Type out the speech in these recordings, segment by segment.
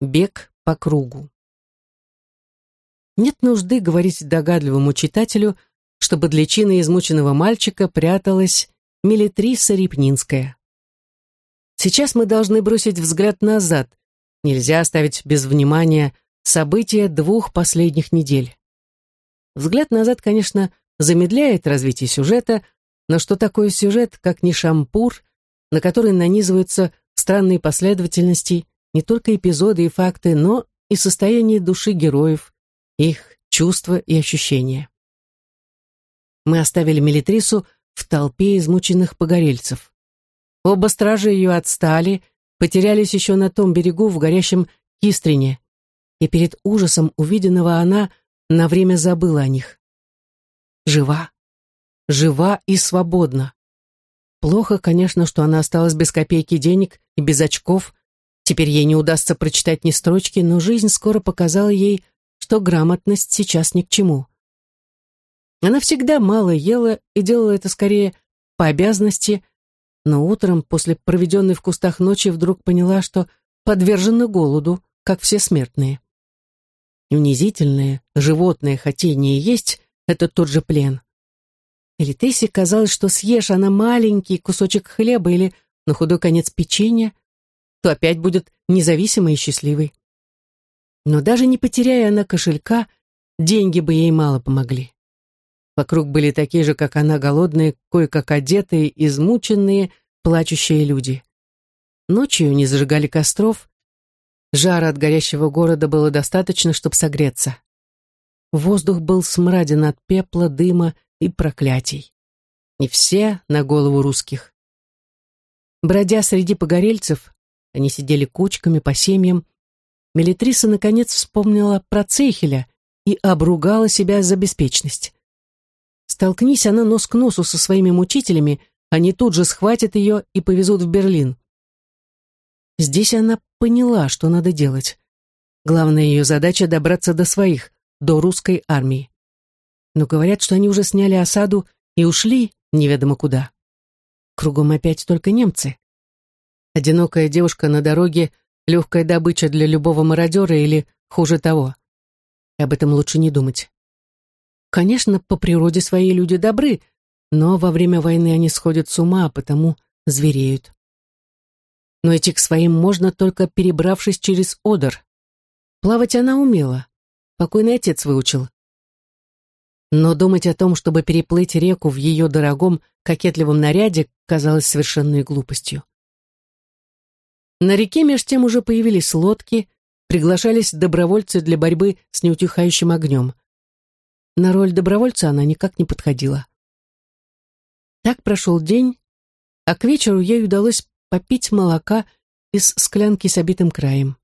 Бег по кругу. Нет нужды говорить догадливому читателю, что под личиной измученного мальчика пряталась Мелитриса Репнинская. Сейчас мы должны бросить взгляд назад. Нельзя оставить без внимания события двух последних недель. Взгляд назад, конечно, замедляет развитие сюжета, но что такое сюжет, как не шампур, на который нанизываются странные последовательности не только эпизоды и факты, но и состояние души героев, их чувства и ощущения. Мы оставили Мелитрису в толпе измученных погорельцев. Оба стражи ее отстали, потерялись еще на том берегу в горящем Кистрине, и перед ужасом увиденного она на время забыла о них. Жива, жива и свободна. Плохо, конечно, что она осталась без копейки денег и без очков, Теперь ей не удастся прочитать ни строчки, но жизнь скоро показала ей, что грамотность сейчас ни к чему. Она всегда мало ела и делала это скорее по обязанности, но утром, после проведенной в кустах ночи, вдруг поняла, что подвержена голоду, как все смертные. унизительное животное хотение есть — это тот же плен. Элитесе казалось, что съешь она маленький кусочек хлеба или, на худой конец, печенья, то опять будет независимой и счастливой. Но даже не потеряя она кошелька, деньги бы ей мало помогли. Вокруг были такие же, как она, голодные, кое-как одетые, измученные, плачущие люди. Ночью не зажигали костров. Жара от горящего города было достаточно, чтобы согреться. Воздух был смраден от пепла, дыма и проклятий. И все на голову русских. Бродя среди погорельцев, они сидели кучками по семьям. Мелитриса наконец вспомнила про Цейхеля и обругала себя за беспечность. Столкнись она нос к носу со своими мучителями, они тут же схватят ее и повезут в Берлин. Здесь она поняла, что надо делать. Главная ее задача — добраться до своих, до русской армии. Но говорят, что они уже сняли осаду и ушли неведомо куда. Кругом опять только немцы. Одинокая девушка на дороге — легкая добыча для любого мародера или, хуже того. Об этом лучше не думать. Конечно, по природе своей люди добры, но во время войны они сходят с ума, а потому звереют. Но идти к своим можно только перебравшись через Одер. Плавать она умела. Покойный отец выучил. Но думать о том, чтобы переплыть реку в ее дорогом, кокетливом наряде, казалось совершенной глупостью. На реке меж тем уже появились лодки, приглашались добровольцы для борьбы с неутихающим огнем. На роль добровольца она никак не подходила. Так прошел день, а к вечеру ей удалось попить молока из склянки с обитым краем.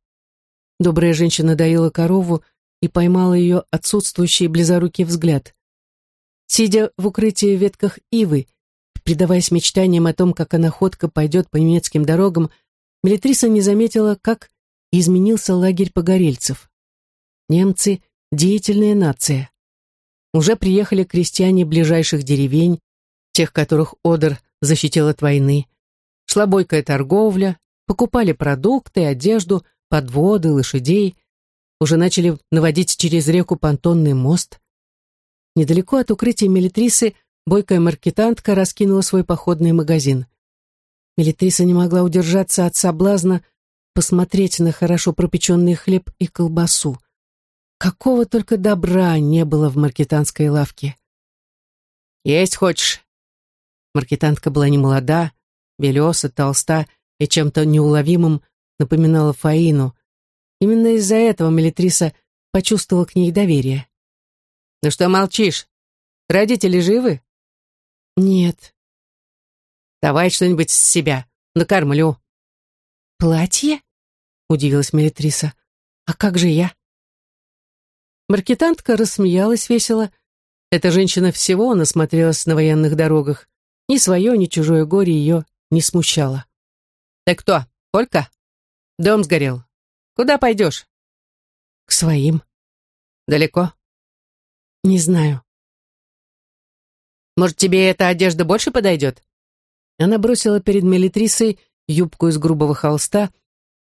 Добрая женщина доила корову и поймала ее отсутствующий близорукий взгляд. Сидя в укрытии в ветках ивы, предаваясь мечтаниям о том, как она ходко пойдет по немецким дорогам, Мелитриса не заметила, как изменился лагерь погорельцев. Немцы — деятельная нация. Уже приехали крестьяне ближайших деревень, тех, которых Одер защитил от войны. Шла бойкая торговля, покупали продукты, одежду, подводы, лошадей. Уже начали наводить через реку понтонный мост. Недалеко от укрытия Мелитрисы бойкая маркетантка раскинула свой походный магазин. Мелитриса не могла удержаться от соблазна посмотреть на хорошо пропеченный хлеб и колбасу. Какого только добра не было в маркетанской лавке. «Есть хочешь?» Маркетантка была немолода, белеса, толста и чем-то неуловимым напоминала Фаину. Именно из-за этого Мелитриса почувствовала к ней доверие. «Ну что молчишь? Родители живы?» «Нет», Давай что-нибудь с себя. Накормлю». «Платье?» — удивилась Мелитриса. «А как же я?» Маркетантка рассмеялась весело. Эта женщина всего насмотрелась на военных дорогах. Ни свое, ни чужое горе ее не смущало. «Ты кто, Полька? Дом сгорел. Куда пойдешь?» «К своим». «Далеко?» «Не знаю». «Может, тебе эта одежда больше подойдет?» Она бросила перед Мелитрисой юбку из грубого холста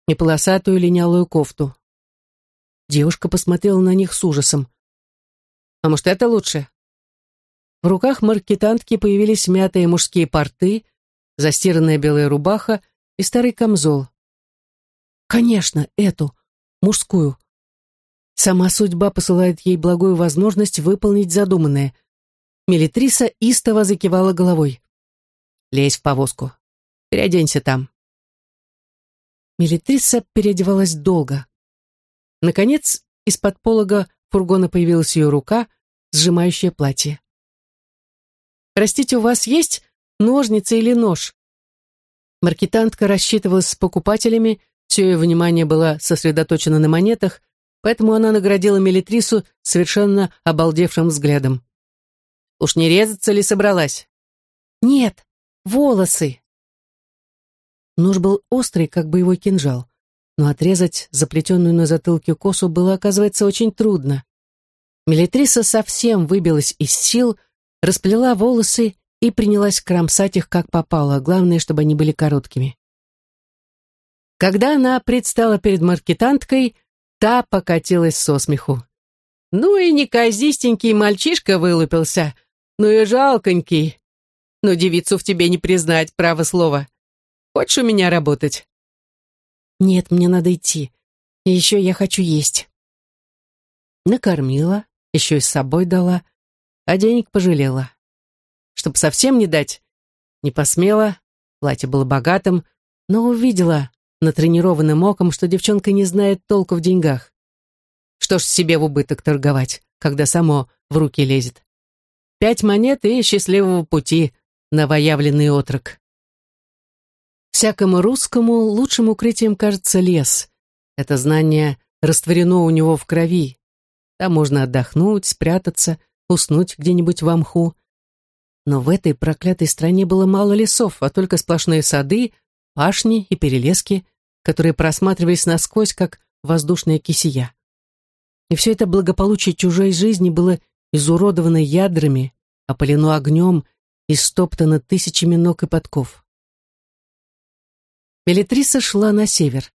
и полосатую линялую кофту, Девушка посмотрела на них с ужасом. «А может, это лучше?» В руках маркетантки появились мятые мужские порты, застиранная белая рубаха и старый камзол. «Конечно, эту, мужскую. Сама судьба посылает ей благую возможность выполнить задуманное. Мелитриса истово закивала головой. «Лезь в повозку. Переоденься там». Мелитриса переодевалась долго. Наконец, из-под полога фургона появилась ее рука, сжимающая платье. «Простите, у вас есть ножницы или нож?» Маркетантка рассчитывалась с покупателями, все ее внимание было сосредоточено на монетах, поэтому она наградила Мелитрису совершенно обалдевшим взглядом. «Уж не резаться ли собралась?» «Нет, волосы!» Нож был острый, как боевой кинжал но отрезать заплетенную на затылке косу было, оказывается, очень трудно. Мелитриса совсем выбилась из сил, расплела волосы и принялась кромсать их как попало, главное, чтобы они были короткими. Когда она предстала перед маркетанткой, та покатилась со смеху. «Ну и неказистенький мальчишка вылупился, ну и жалконький. Но девицу в тебе не признать, право слово. Хочешь у меня работать?» «Нет, мне надо идти. И еще я хочу есть». Накормила, еще и с собой дала, а денег пожалела. Чтоб совсем не дать, не посмела, платье было богатым, но увидела натренированным оком, что девчонка не знает толку в деньгах. Что ж себе в убыток торговать, когда само в руки лезет. Пять монет и счастливого пути, новоявленный отрок. Всякому русскому лучшим укрытием кажется лес. Это знание растворено у него в крови. Там можно отдохнуть, спрятаться, уснуть где-нибудь в мху. Но в этой проклятой стране было мало лесов, а только сплошные сады, пашни и перелески, которые просматривались насквозь, как воздушная кисия. И все это благополучие чужой жизни было изуродовано ядрами, опалено огнем и стоптано тысячами ног и подков. Белитриса шла на север.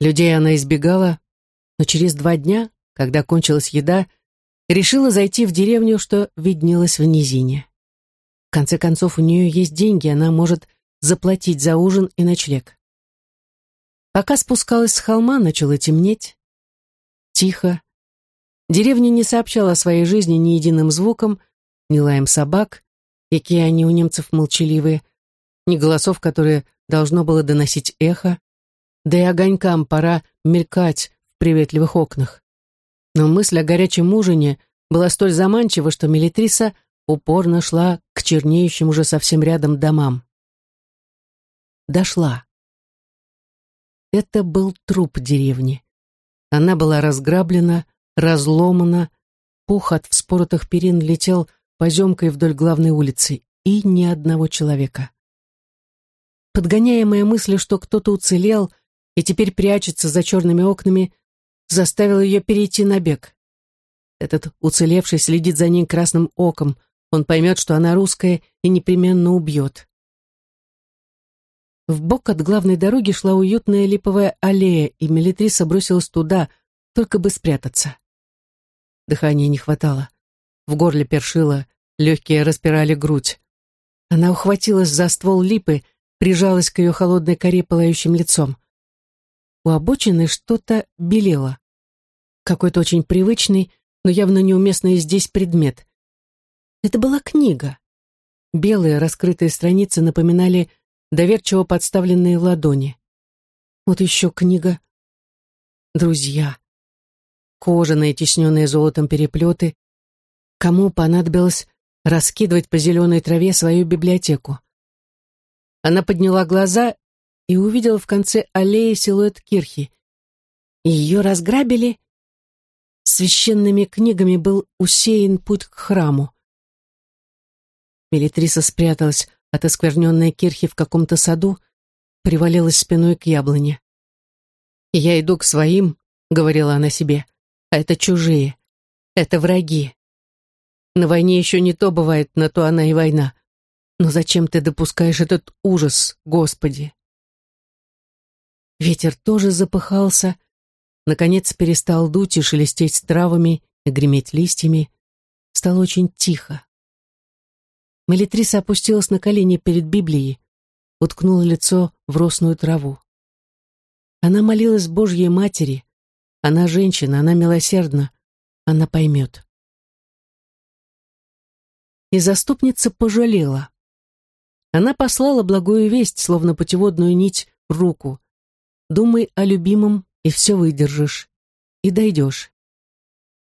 Людей она избегала, но через два дня, когда кончилась еда, решила зайти в деревню, что виднелась в низине. В конце концов, у нее есть деньги, она может заплатить за ужин и ночлег. Пока спускалась с холма, начало темнеть. Тихо. Деревня не сообщала о своей жизни ни единым звуком, ни лаем собак, какие они у немцев молчаливые, ни голосов, которые должно было доносить эхо, да и огонькам пора мелькать в приветливых окнах. Но мысль о горячем ужине была столь заманчива, что Мелитриса упорно шла к чернеющим уже совсем рядом домам. Дошла. Это был труп деревни. Она была разграблена, разломана, пух от вспоротых перин летел поземкой вдоль главной улицы, и ни одного человека подгоняемая мыслью, что кто-то уцелел и теперь прячется за черными окнами, заставила ее перейти на бег. Этот уцелевший следит за ней красным оком, он поймет, что она русская и непременно убьет. В бок от главной дороги шла уютная липовая аллея, и Мелитриса бросилась туда, только бы спрятаться. Дыхания не хватало. В горле першило, легкие распирали грудь. Она ухватилась за ствол липы, прижалась к ее холодной коре пылающим лицом. У обочины что-то белело. Какой-то очень привычный, но явно неуместный здесь предмет. Это была книга. Белые раскрытые страницы напоминали доверчиво подставленные ладони. Вот еще книга. Друзья. Кожаные, тесненные золотом переплеты. Кому понадобилось раскидывать по зеленой траве свою библиотеку? Она подняла глаза и увидела в конце аллеи силуэт кирхи. Ее разграбили. Священными книгами был усеян путь к храму. Мелитриса спряталась от оскверненной кирхи в каком-то саду, привалилась спиной к яблоне. «Я иду к своим», — говорила она себе, — «а это чужие, это враги. На войне еще не то бывает, на то она и война. Но зачем ты допускаешь этот ужас, Господи? Ветер тоже запыхался, Наконец перестал дуть и шелестеть травами и греметь листьями. Стало очень тихо. Мелитриса опустилась на колени перед Библией, уткнула лицо в росную траву. Она молилась Божьей Матери. Она женщина, она милосердна, она поймет. И заступница пожалела. Она послала благую весть, словно путеводную нить, руку. Думай о любимом, и все выдержишь. И дойдешь.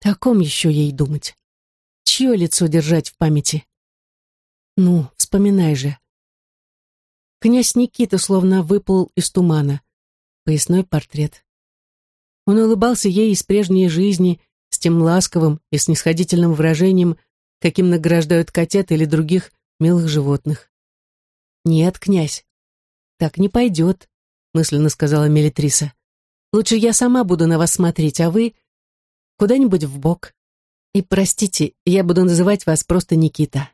О ком еще ей думать? Чье лицо держать в памяти? Ну, вспоминай же. Князь Никита словно выплыл из тумана. Поясной портрет. Он улыбался ей из прежней жизни с тем ласковым и снисходительным выражением, каким награждают котят или других милых животных. «Нет, князь, так не пойдет», — мысленно сказала Мелитриса. «Лучше я сама буду на вас смотреть, а вы куда-нибудь в бок. И простите, я буду называть вас просто Никита».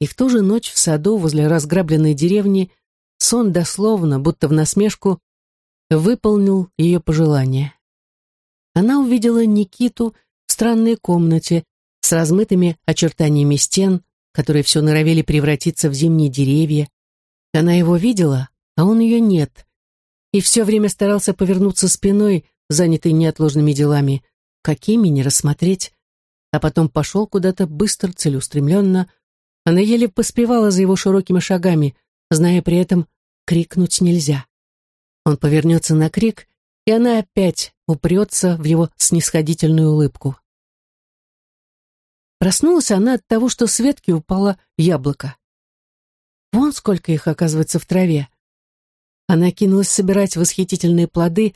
И в ту же ночь в саду возле разграбленной деревни сон дословно, будто в насмешку, выполнил ее пожелание. Она увидела Никиту в странной комнате с размытыми очертаниями стен, которые все норовили превратиться в зимние деревья. Она его видела, а он ее нет. И все время старался повернуться спиной, занятый неотложными делами, какими не рассмотреть, а потом пошел куда-то быстро, целеустремленно. Она еле поспевала за его широкими шагами, зная при этом, крикнуть нельзя. Он повернется на крик, и она опять упрется в его снисходительную улыбку. Проснулась она от того, что с ветки упало яблоко. Вон сколько их оказывается в траве. Она кинулась собирать восхитительные плоды,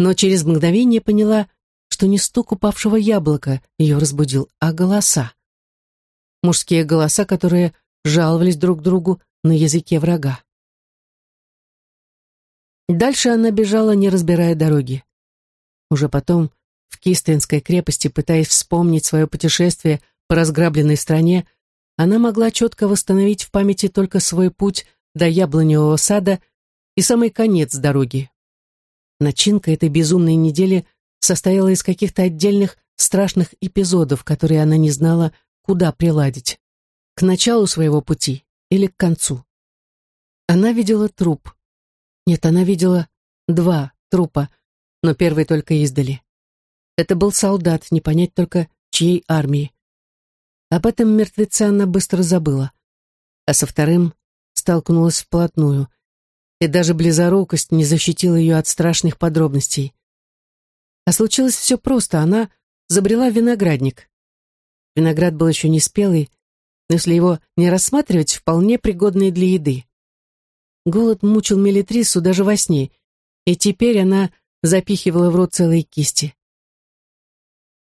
но через мгновение поняла, что не стук упавшего яблока ее разбудил, а голоса. Мужские голоса, которые жаловались друг другу на языке врага. Дальше она бежала, не разбирая дороги. Уже потом, в Кистенской крепости, пытаясь вспомнить свое путешествие по разграбленной стране, она могла четко восстановить в памяти только свой путь до яблоневого сада и самый конец дороги. Начинка этой безумной недели состояла из каких-то отдельных страшных эпизодов, которые она не знала, куда приладить. К началу своего пути или к концу. Она видела труп, нет, она видела два трупа, но первый только издали. Это был солдат, не понять только, чьей армии. Об этом мертвеце она быстро забыла. А со вторым столкнулась вплотную. И даже близорукость не защитила ее от страшных подробностей. А случилось все просто. Она забрела в виноградник. Виноград был еще не спелый, но если его не рассматривать, вполне пригодный для еды. Голод мучил Мелитрису даже во сне, и теперь она запихивала в рот целые кисти.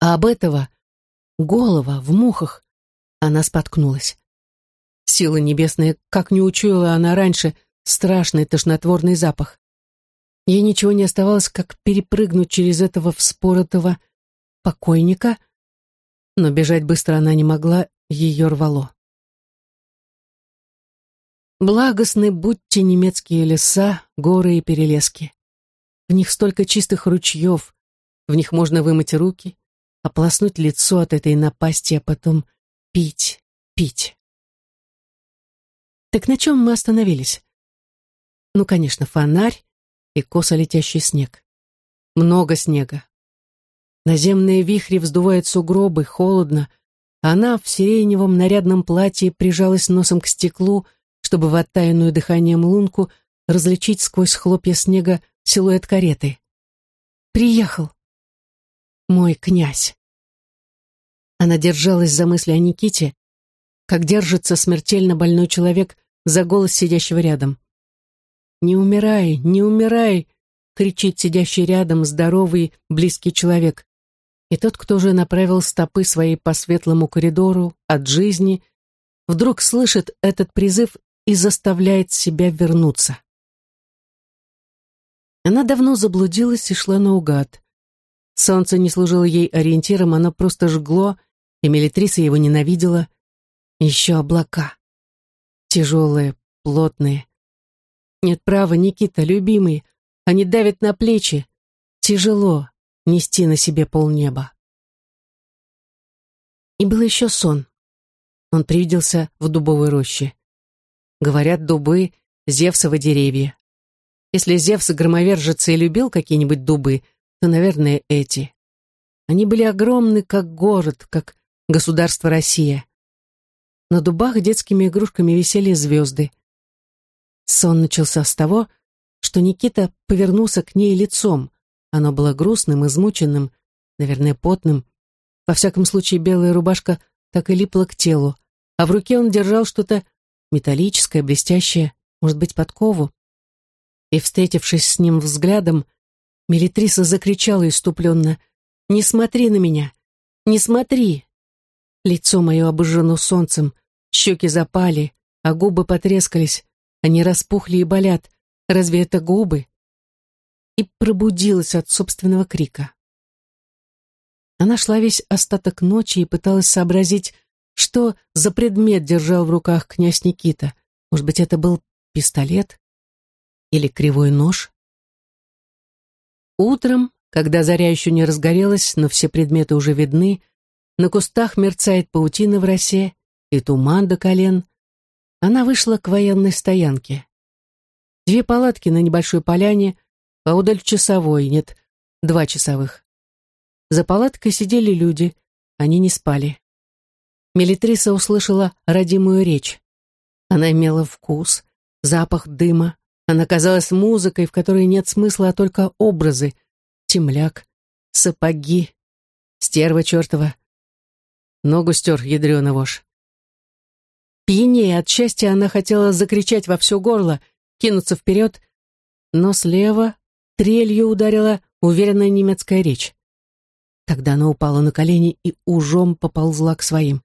А об этого голова в мухах она споткнулась. Сила небесная, как не учуяла она раньше, страшный тошнотворный запах. Ей ничего не оставалось, как перепрыгнуть через этого вспоротого покойника, но бежать быстро она не могла, ее рвало. Благостны будьте немецкие леса, горы и перелески. В них столько чистых ручьев, в них можно вымыть руки, ополоснуть лицо от этой напасти, а потом пить, пить. Так на чем мы остановились? Ну, конечно, фонарь и косо летящий снег. Много снега. Наземные вихри вздувают сугробы, холодно, она в сиреневом нарядном платье прижалась носом к стеклу, чтобы в оттаянную дыханием лунку различить сквозь хлопья снега силуэт кареты. «Приехал!» «Мой князь!» Она держалась за мысли о Никите, как держится смертельно больной человек за голос сидящего рядом. «Не умирай, не умирай!» — кричит сидящий рядом здоровый, близкий человек. И тот, кто уже направил стопы свои по светлому коридору от жизни, вдруг слышит этот призыв и заставляет себя вернуться. Она давно заблудилась и шла наугад. Солнце не служило ей ориентиром, оно просто жгло, и Мелитриса его ненавидела. Еще облака. Тяжелые, плотные. Нет права, Никита, любимый, они давят на плечи. тяжело нести на себе полнеба. И был еще сон. Он привиделся в дубовой роще. Говорят, дубы — Зевсовы деревья. Если Зевс громовержится и любил какие-нибудь дубы, то, наверное, эти. Они были огромны, как город, как государство Россия. На дубах детскими игрушками висели звезды. Сон начался с того, что Никита повернулся к ней лицом. Оно было грустным, измученным, наверное, потным. Во всяком случае, белая рубашка так и липла к телу, а в руке он держал что-то металлическое, блестящее, может быть, подкову. И, встретившись с ним взглядом, Мелитриса закричала иступленно «Не смотри на меня! Не смотри!» Лицо мое обожжено солнцем, щеки запали, а губы потрескались, они распухли и болят. Разве это губы? И пробудилась от собственного крика. Она шла весь остаток ночи и пыталась сообразить, что за предмет держал в руках князь Никита. Может быть, это был пистолет или кривой нож? Утром, когда заря еще не разгорелась, но все предметы уже видны, на кустах мерцает паутина в росе и туман до колен, она вышла к военной стоянке. Две палатки на небольшой поляне, поодаль часовой, нет, два часовых. За палаткой сидели люди, они не спали. Мелитриса услышала родимую речь. Она имела вкус, запах дыма. Она казалась музыкой, в которой нет смысла, а только образы. Темляк, сапоги, стерва чертова. Ногу стер, ядрёна вошь. Пьянее от счастья она хотела закричать во все горло, кинуться вперед, но слева трелью ударила уверенная немецкая речь. Тогда она упала на колени и ужом поползла к своим.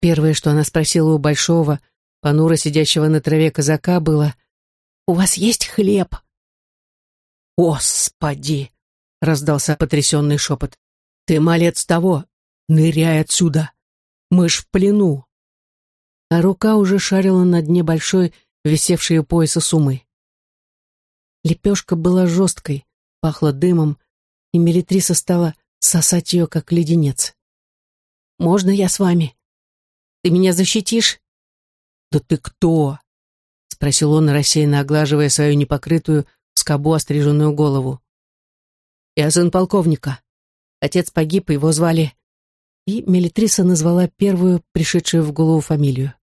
Первое, что она спросила у большого, понуро сидящего на траве казака, было «У вас есть хлеб?» «Господи!» — раздался потрясенный шепот. «Ты, малец того, ныряй отсюда! Мы ж в плену!» А рука уже шарила на дне большой, висевшей у пояса сумы. Лепешка была жесткой, пахла дымом, и Мелитриса стала сосать ее, как леденец. «Можно я с вами?» Ты меня защитишь?» «Да ты кто?» — спросил он, рассеянно оглаживая свою непокрытую, скобу остриженную голову. «Я сын полковника. Отец погиб, его звали...» И Мелитриса назвала первую пришедшую в голову фамилию.